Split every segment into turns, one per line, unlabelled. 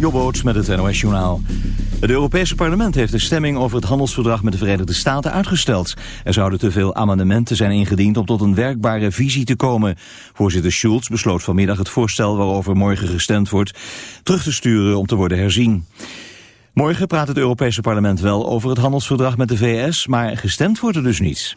Jobboot met het NOS Journaal. Het Europese parlement heeft de stemming over het handelsverdrag met de Verenigde Staten uitgesteld. Er zouden te veel amendementen zijn ingediend om tot een werkbare visie te komen. Voorzitter Schulz besloot vanmiddag het voorstel waarover morgen gestemd wordt terug te sturen om te worden herzien. Morgen praat het Europese parlement wel over het handelsverdrag met de VS, maar gestemd wordt er dus niet.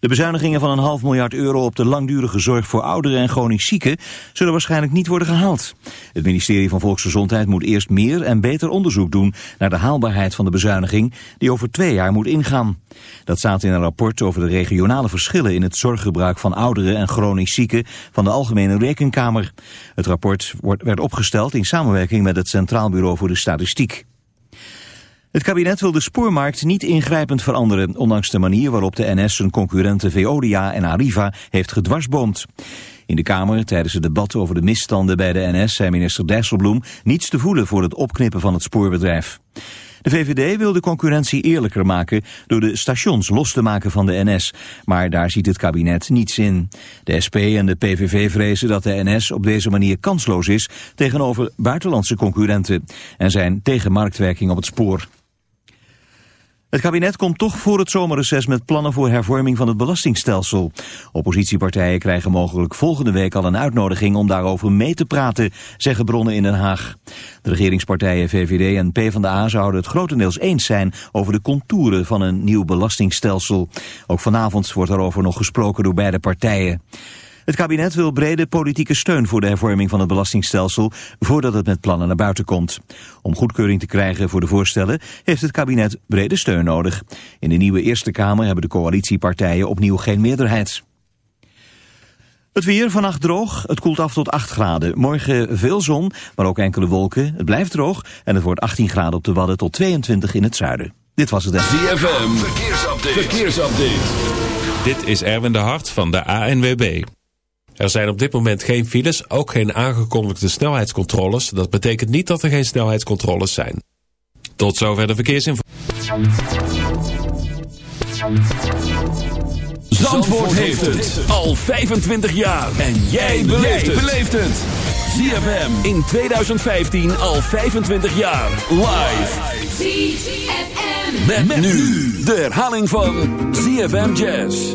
De bezuinigingen van een half miljard euro op de langdurige zorg voor ouderen en chronisch zieken zullen waarschijnlijk niet worden gehaald. Het ministerie van Volksgezondheid moet eerst meer en beter onderzoek doen naar de haalbaarheid van de bezuiniging die over twee jaar moet ingaan. Dat staat in een rapport over de regionale verschillen in het zorggebruik van ouderen en chronisch zieken van de Algemene Rekenkamer. Het rapport werd opgesteld in samenwerking met het Centraal Bureau voor de Statistiek. Het kabinet wil de spoormarkt niet ingrijpend veranderen, ondanks de manier waarop de NS zijn concurrenten Veolia en Arriva heeft gedwarsboomd. In de Kamer, tijdens het debat over de misstanden bij de NS, zei minister Dijsselbloem niets te voelen voor het opknippen van het spoorbedrijf. De VVD wil de concurrentie eerlijker maken door de stations los te maken van de NS. Maar daar ziet het kabinet niets in. De SP en de PVV vrezen dat de NS op deze manier kansloos is tegenover buitenlandse concurrenten en zijn tegen marktwerking op het spoor. Het kabinet komt toch voor het zomerreces met plannen voor hervorming van het belastingstelsel. Oppositiepartijen krijgen mogelijk volgende week al een uitnodiging om daarover mee te praten, zeggen bronnen in Den Haag. De regeringspartijen VVD en PvdA zouden het grotendeels eens zijn over de contouren van een nieuw belastingstelsel. Ook vanavond wordt daarover nog gesproken door beide partijen. Het kabinet wil brede politieke steun voor de hervorming van het belastingstelsel voordat het met plannen naar buiten komt. Om goedkeuring te krijgen voor de voorstellen heeft het kabinet brede steun nodig. In de nieuwe Eerste Kamer hebben de coalitiepartijen opnieuw geen meerderheid. Het weer vannacht droog, het koelt af tot 8 graden. Morgen veel zon, maar ook enkele wolken. Het blijft droog en het wordt 18 graden op de Wadden tot 22 in het zuiden. Dit was het.
ZFM, verkeersupdate. verkeersupdate.
Dit is Erwin de Hart van de ANWB. Er zijn op dit moment geen files, ook geen aangekondigde snelheidscontroles. Dat betekent niet dat er geen snelheidscontroles zijn. Tot zover de verkeersinformatie.
Zandvoort heeft het al 25 jaar. En jij beleeft het. ZFM in 2015 al 25 jaar. Live. ZFM. Met, met nu de herhaling van ZFM Jazz.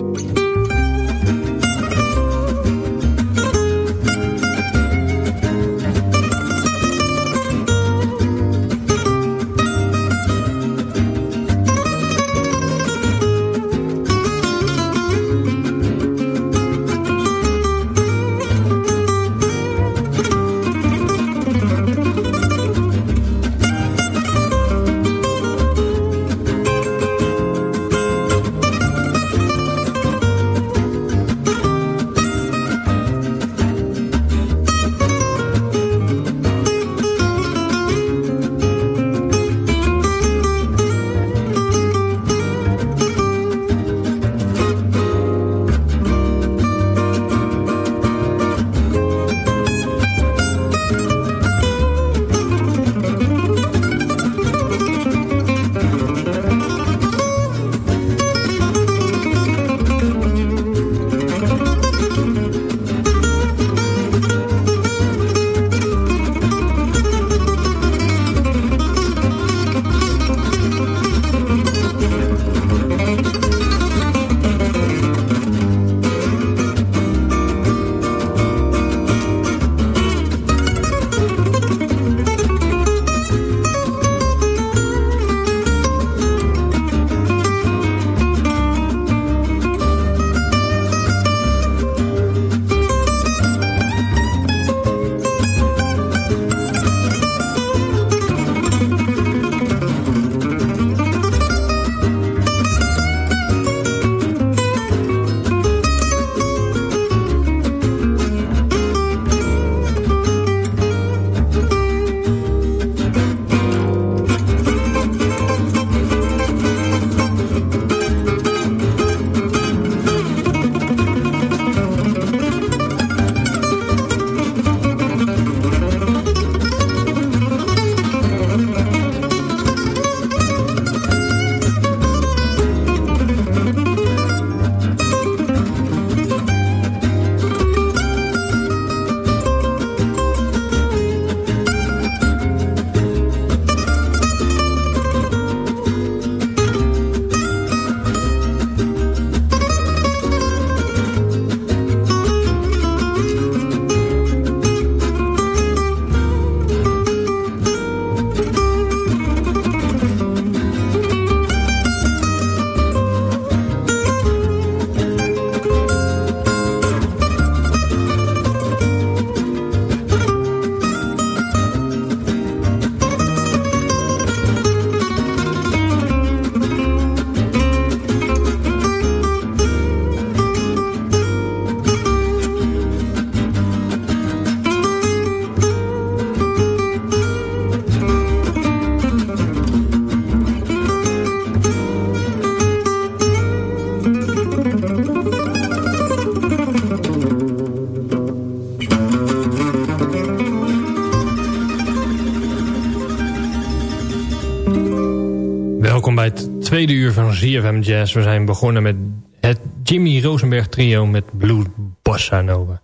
Tweede uur van ZFM Jazz. We zijn begonnen met het Jimmy Rosenberg trio met Blue Bossa Nova.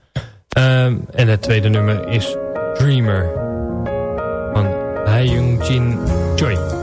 Um, en het tweede nummer is Dreamer van Hai Jung Jin Choi.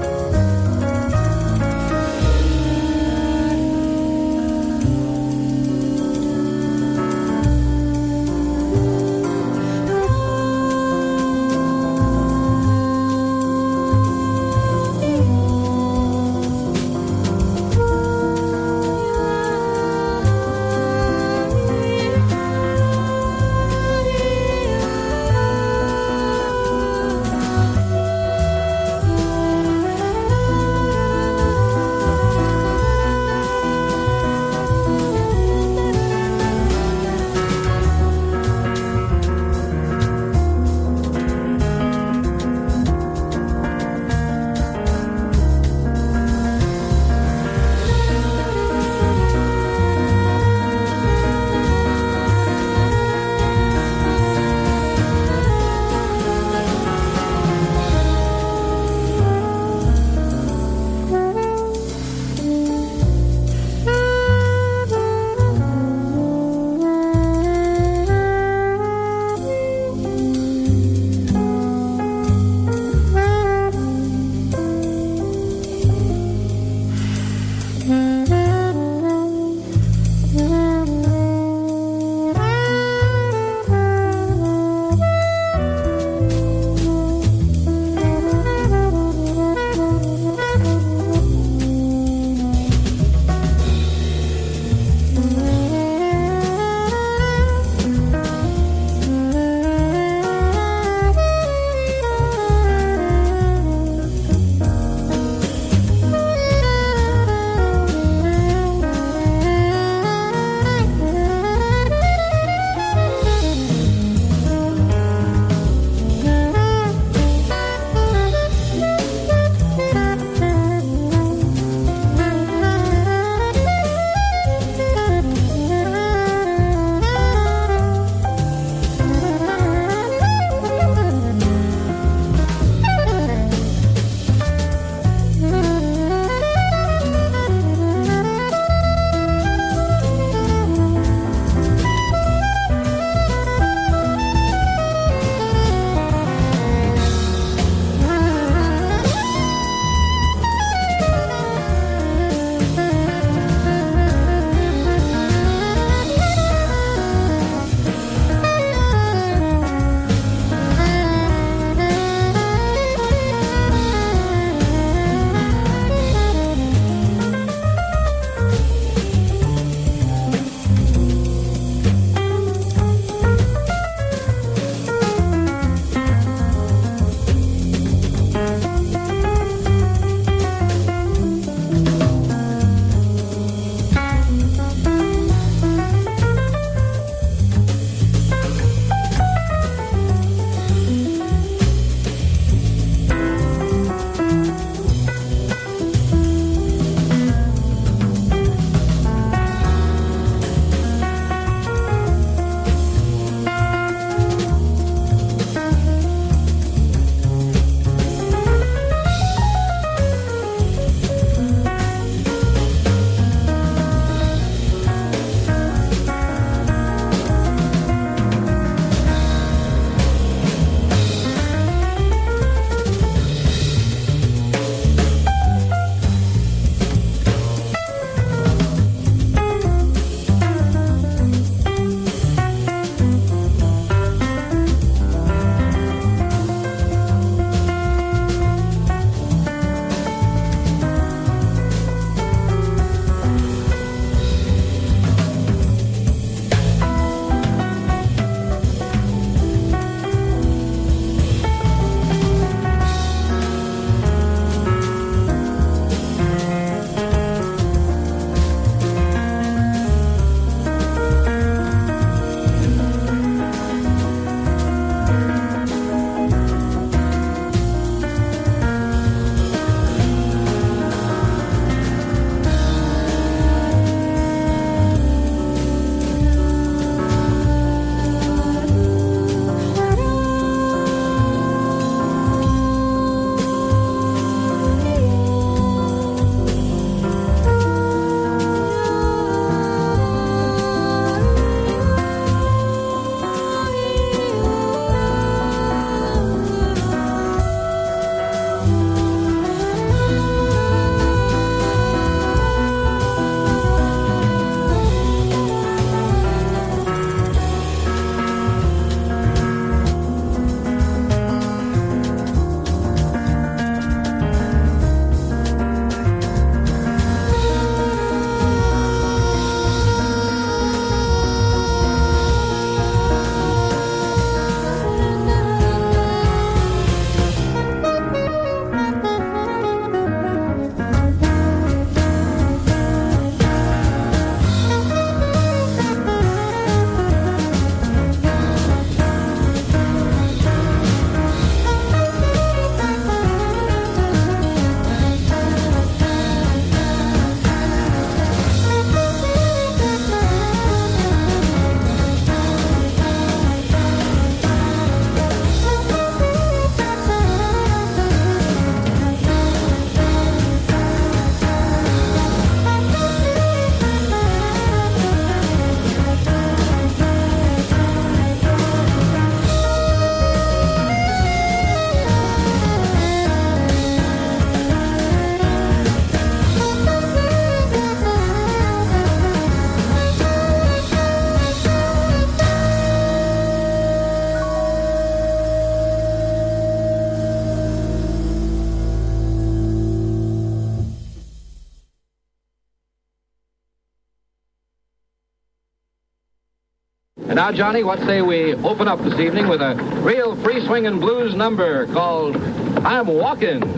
Now, Johnny, what say we open up this evening with a real free swinging blues number called I'm Walking.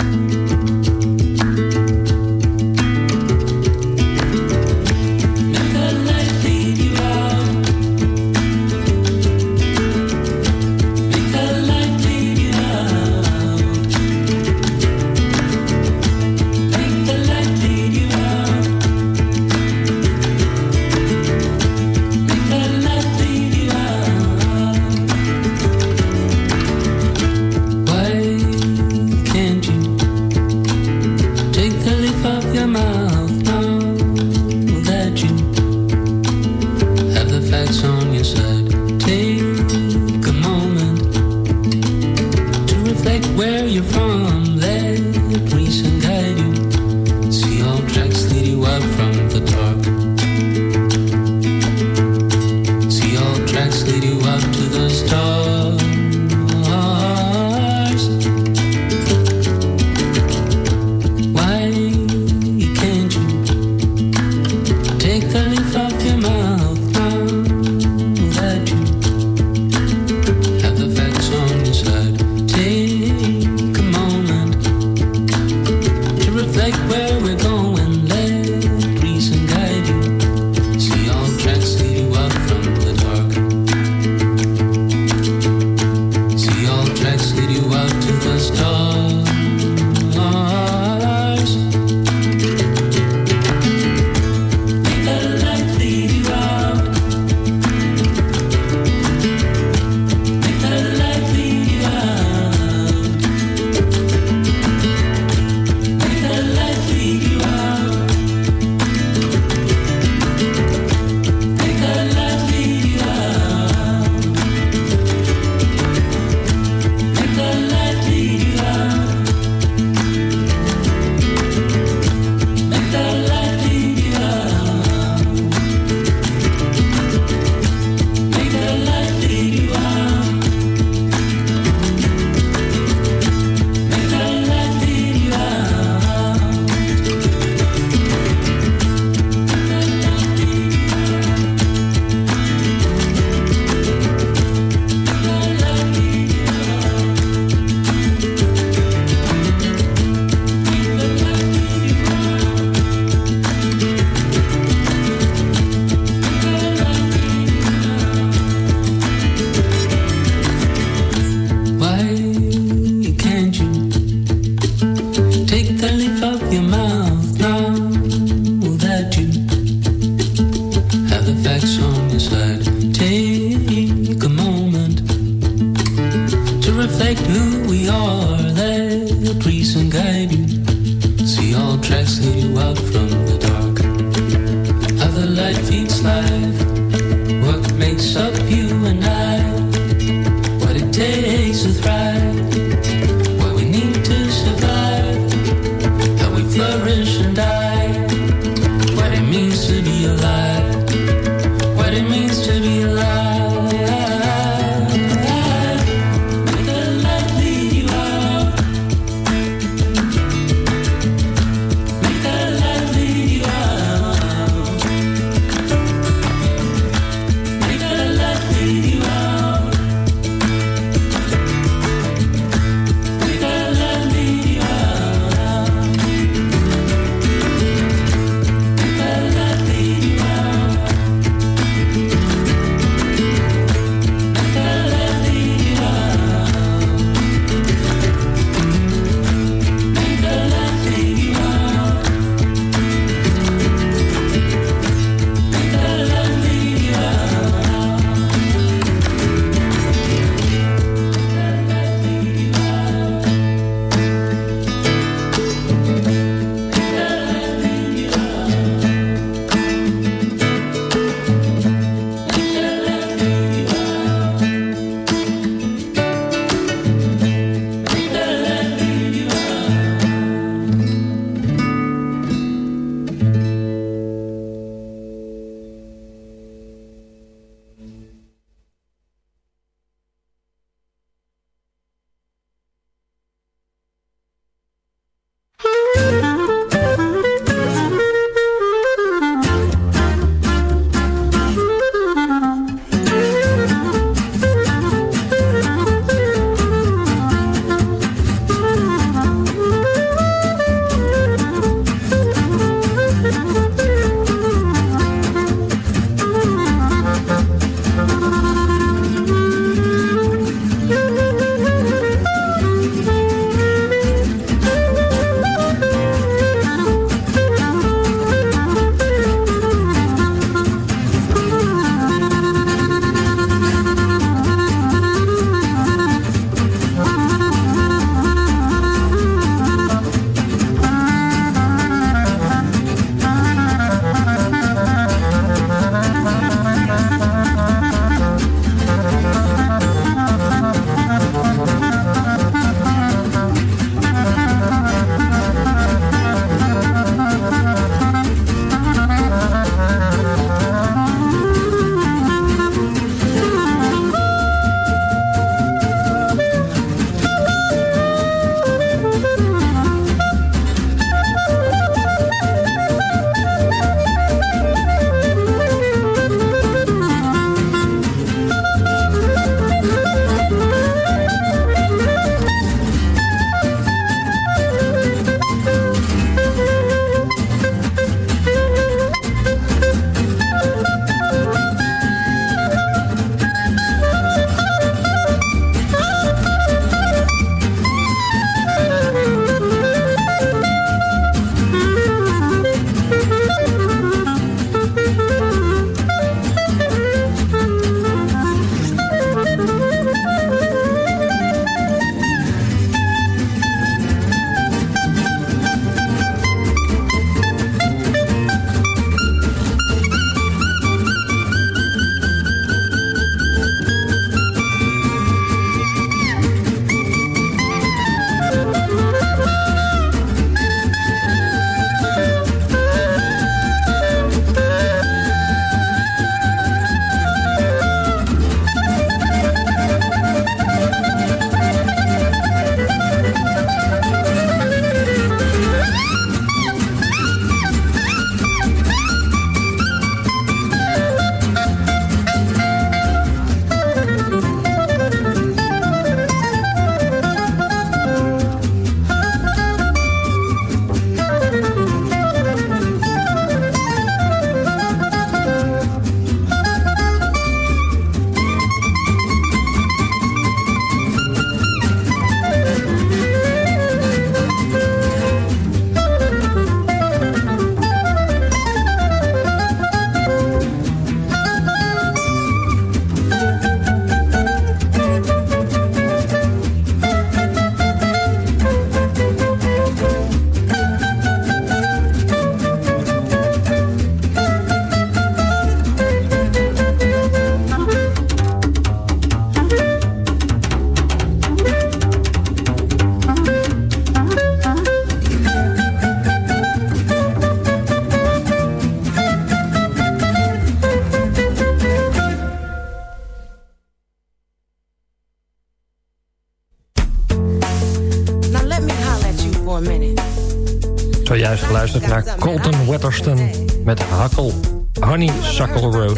geluisterd naar Colton Wetherston met Hakkel, Honey Suckle Road.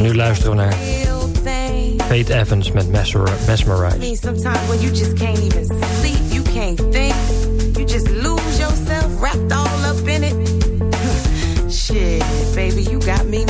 Nu luisteren we naar Fate Evans met Mesmerize. Shit, baby, you
got me.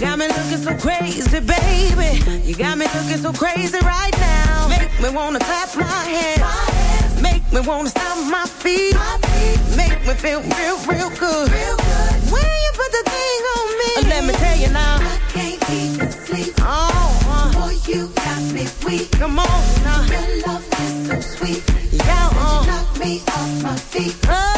got me looking so crazy, baby. You
got me looking so crazy right now. Make me wanna clap my hands. My hands. Make me wanna stomp my feet. Make me feel real, real good. real good. When you put the thing on me, let me tell you now. I can't keep sleep. Oh, uh. Uh-huh. boy, you got me weak. Come on
now.
Your love is so sweet. Yeah, uh. you knock me off my feet. Uh.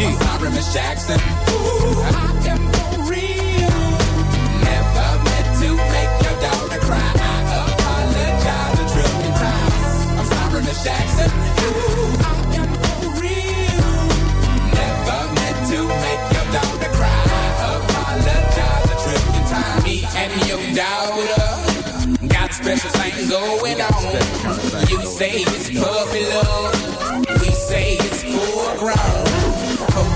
Yeah.
I'm sorry, Miss Jackson. Ooh, I am for real. Never meant to make your daughter cry. I apologize a trillion times. I'm sorry, Miss Jackson. Ooh, I am for real. Never meant to make your daughter cry. I apologize a trillion times. Me and your daughter got special thing going on. You say it's puppy love. We say it's full grown.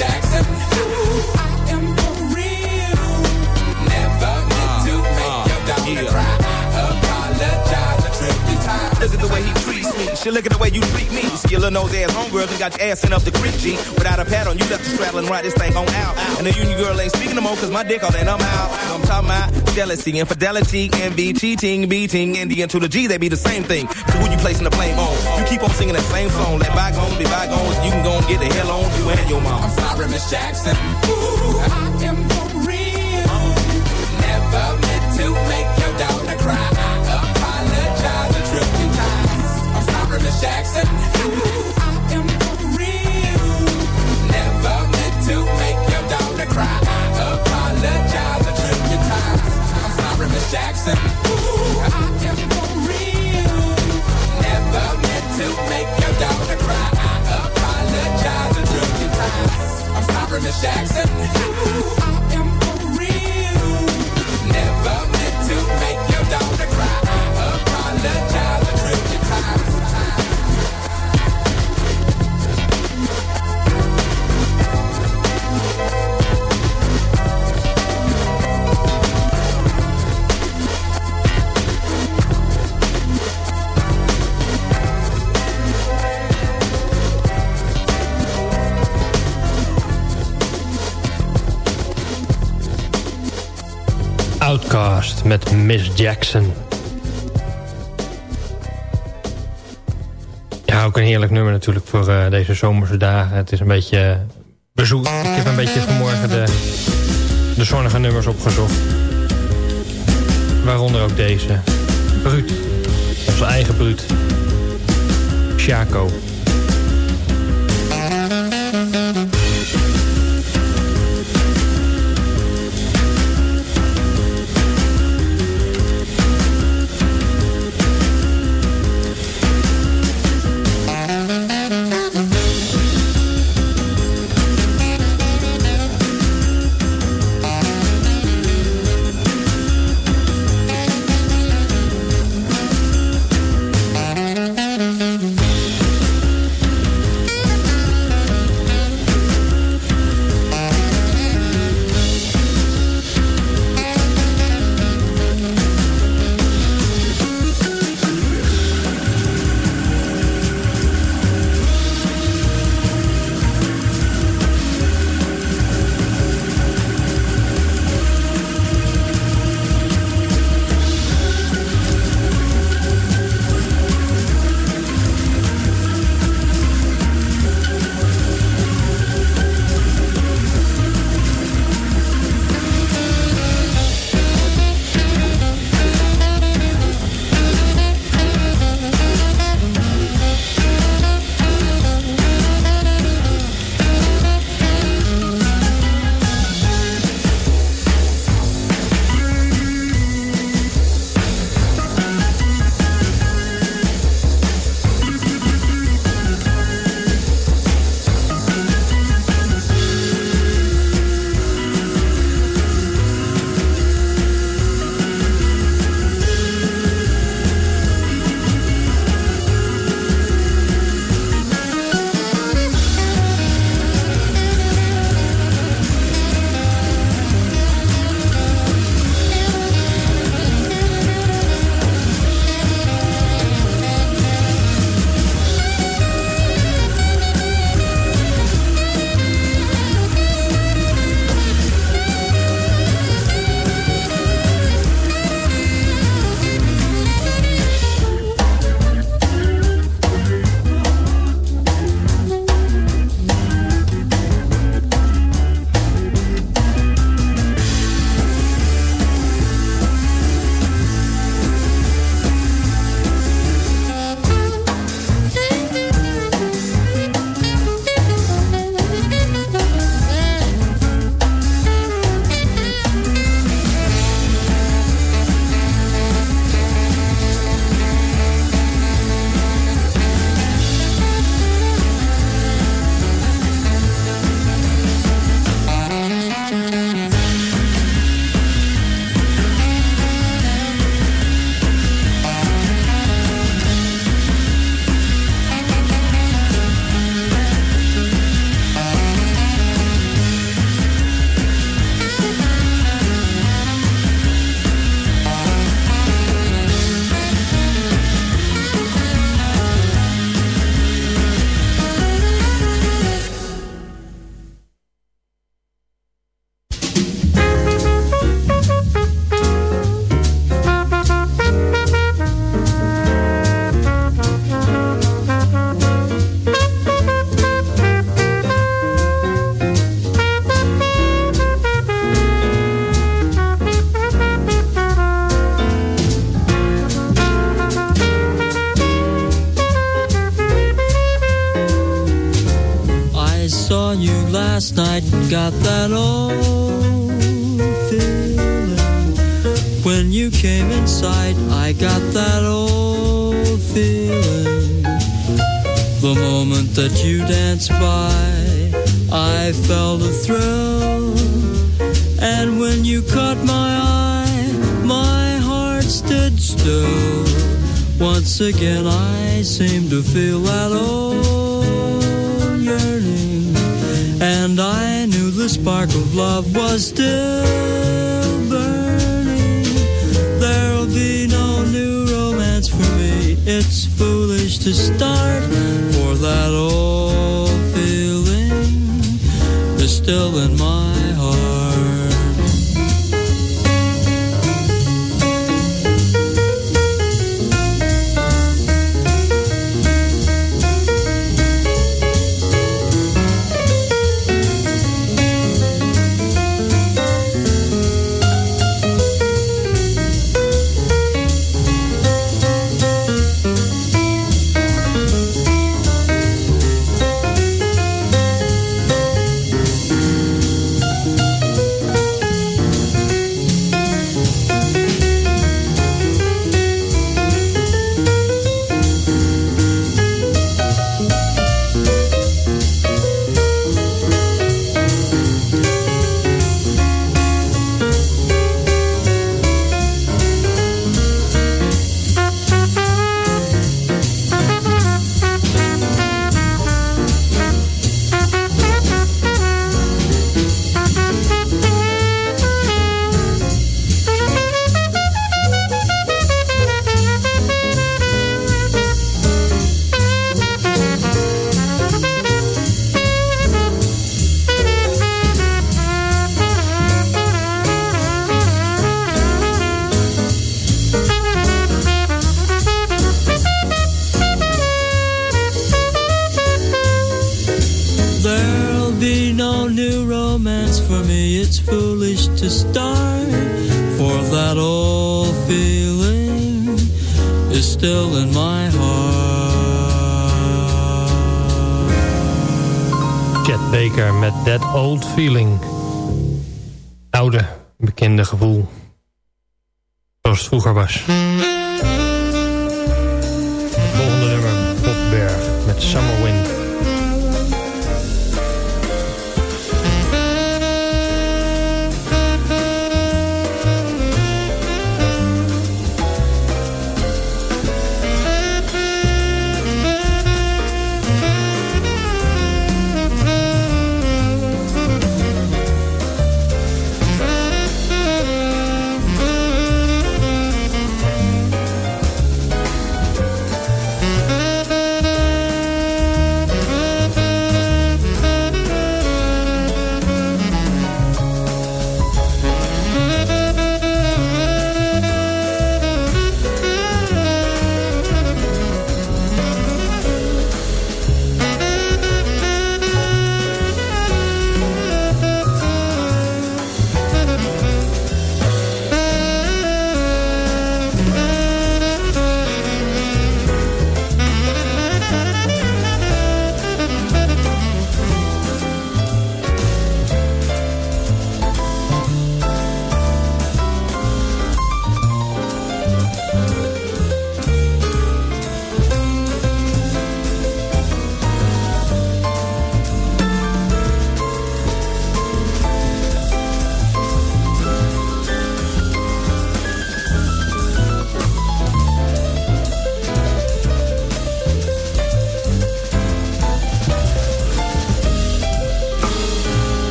Jackson.
She look at the way you treat me. See your little nose ass homegirl and got your ass sent up the creek, G. Without a pad on, you left the straddle and ride this thing on out. And the union girl ain't speaking no more cause my dick all in, I'm out. I'm talking about jealousy, infidelity, envy, cheating, beating, and the to the G, they be the same thing. So who you placing the blame on? You keep on singing that same song. Let bygones be bygones. You can go and get the hell on you and your mom.
I'm sorry, Miss Jackson. Ooh, I am Jackson.
Met Miss Jackson. Ja, ook een heerlijk nummer natuurlijk voor eh, deze zomerse dagen. Het is een beetje bezoek. Ik heb een beetje vanmorgen de, de zonnige nummers opgezocht. Waaronder ook deze. Bruut. Onze eigen Bruut. Chaco.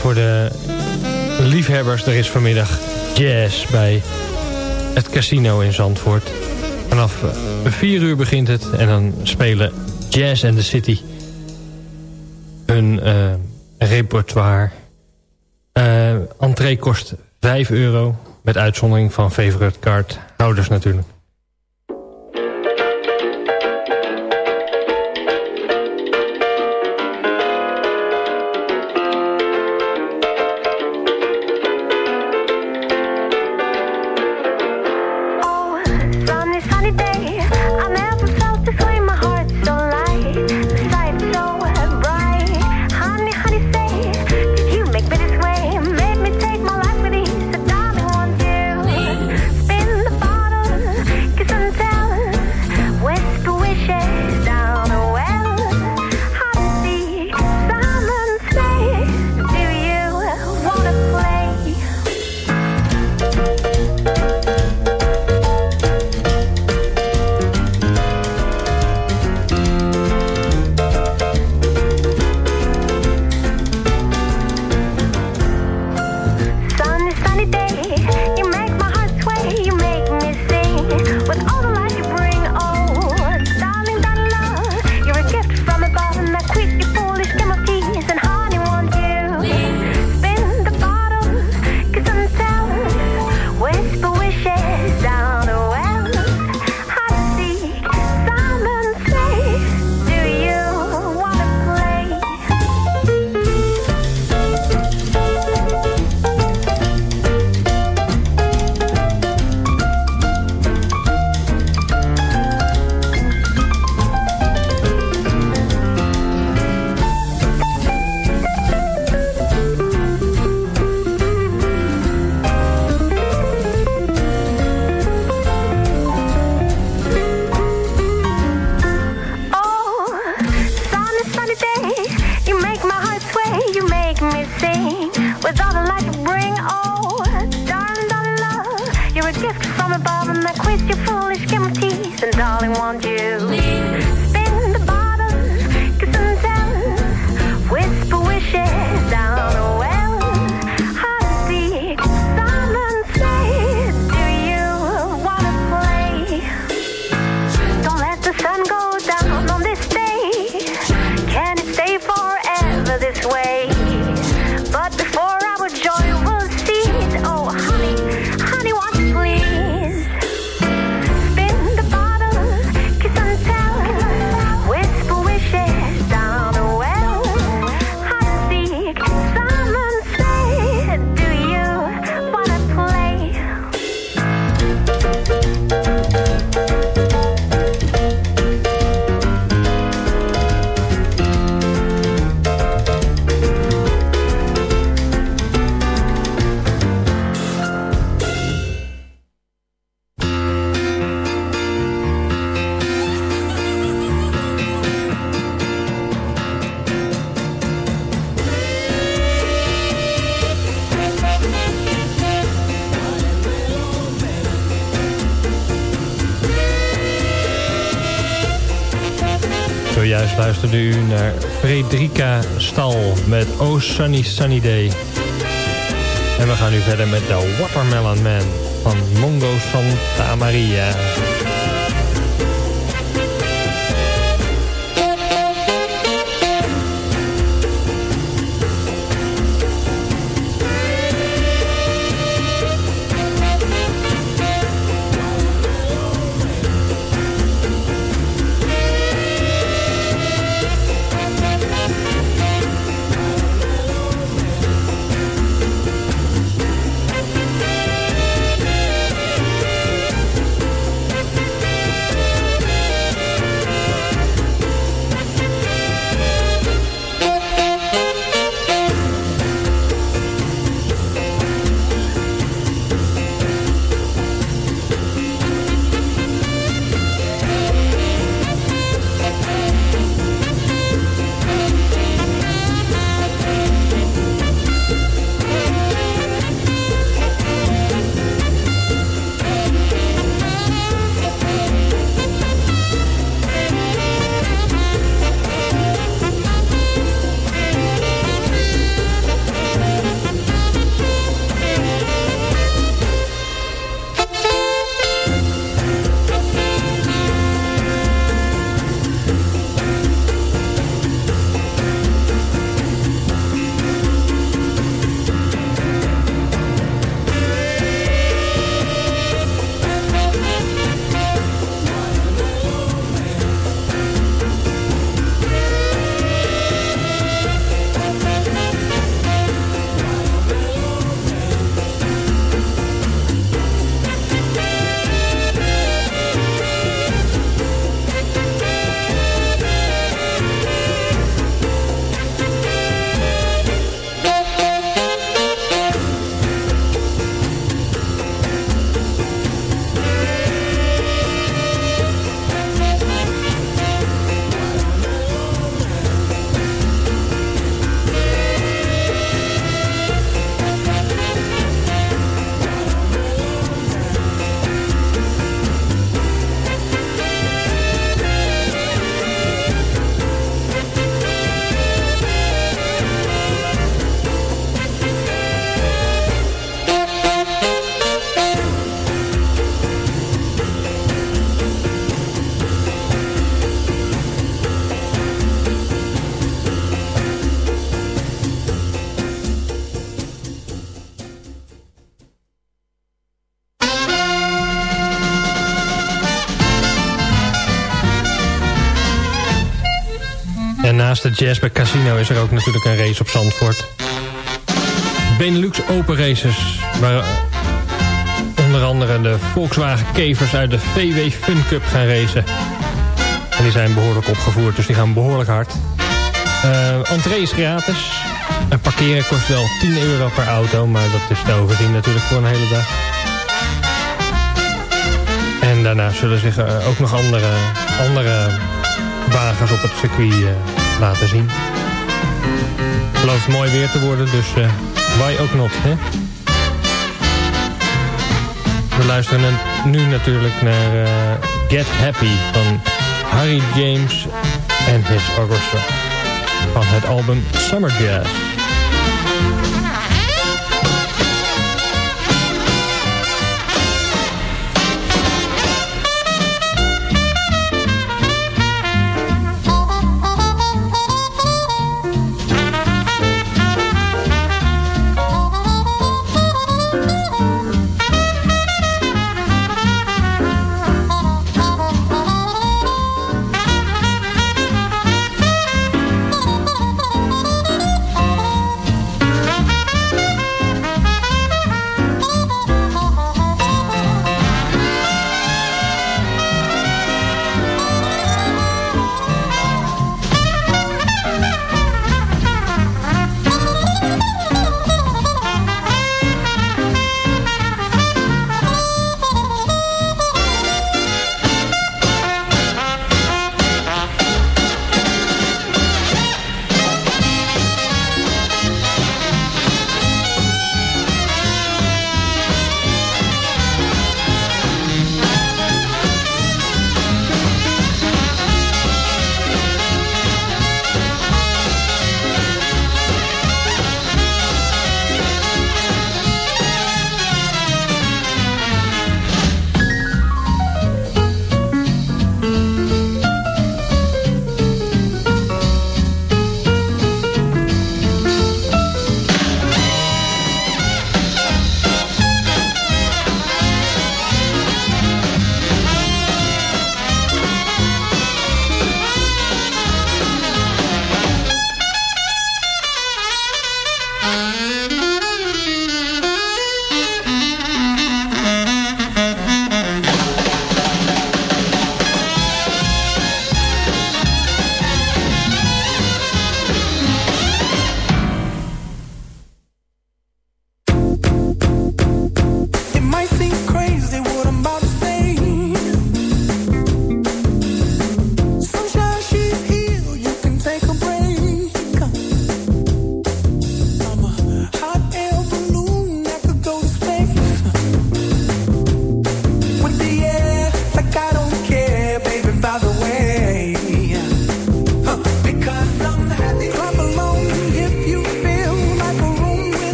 Voor de liefhebbers, er is vanmiddag jazz bij het casino in Zandvoort. Vanaf 4 uur begint het en dan spelen Jazz and the City hun uh, repertoire. Uh, entree kost 5 euro, met uitzondering van favorite card houders natuurlijk. Luisterde u naar Fredrika Stal met Oh Sunny Sunny Day. En we gaan nu verder met The Watermelon Man van Mongo Santa Maria.
Naast de Jazz bij Casino is er ook natuurlijk een race op Zandvoort. Benelux Open Races, waar onder andere de Volkswagen Kevers uit de VW Fun Cup gaan racen. En die zijn behoorlijk opgevoerd, dus die gaan behoorlijk hard. Uh, entree is gratis. En parkeren kost wel 10 euro per auto, maar dat is te overzien natuurlijk voor een hele dag. En daarna zullen zich uh, ook nog andere, andere wagens op het circuit uh, laten zien. Het belooft mooi weer te worden, dus uh, why ook not, hè? We luisteren nu natuurlijk naar uh, Get Happy van Harry James en His Orchestra. Van het album Summer Jazz.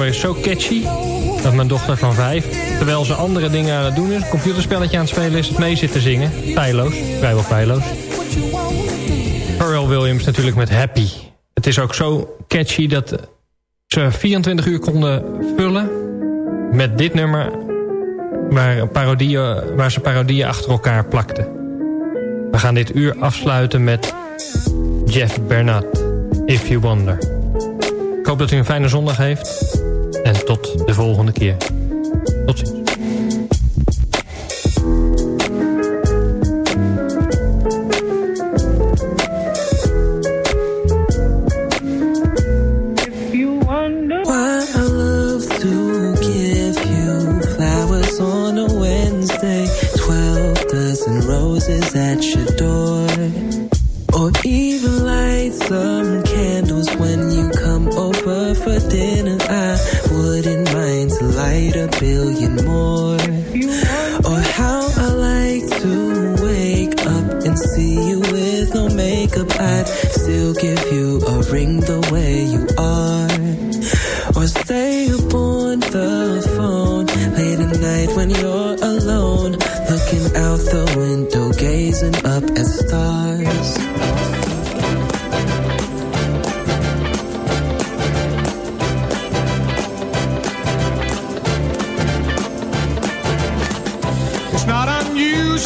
Nummer is zo catchy dat mijn dochter van vijf, terwijl ze andere dingen aan het doen is, een computerspelletje aan het spelen is, het mee zit te zingen. Feilloos, vrijwel feilloos. Pharrell Williams natuurlijk met Happy. Het is ook zo catchy dat ze 24 uur konden vullen met dit nummer waar, parodieën, waar ze parodieën achter elkaar plakten. We gaan dit uur afsluiten met Jeff Bernat, If You Wonder. Ik hoop dat u een fijne zondag heeft. En tot de volgende keer. Tot ziens.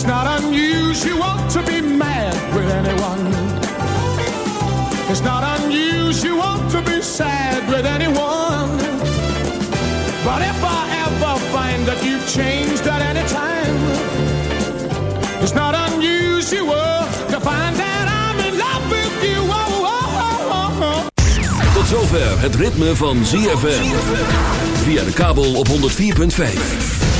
It's not unusual to be mad with anyone. It's not unusual to be sad with anyone. But if I ever find that you've changed at any time, it's not unusual to find that I'm in love with you. Oh, oh, oh.
Tot zover het ritme van ZFM. Via de kabel op 104.5.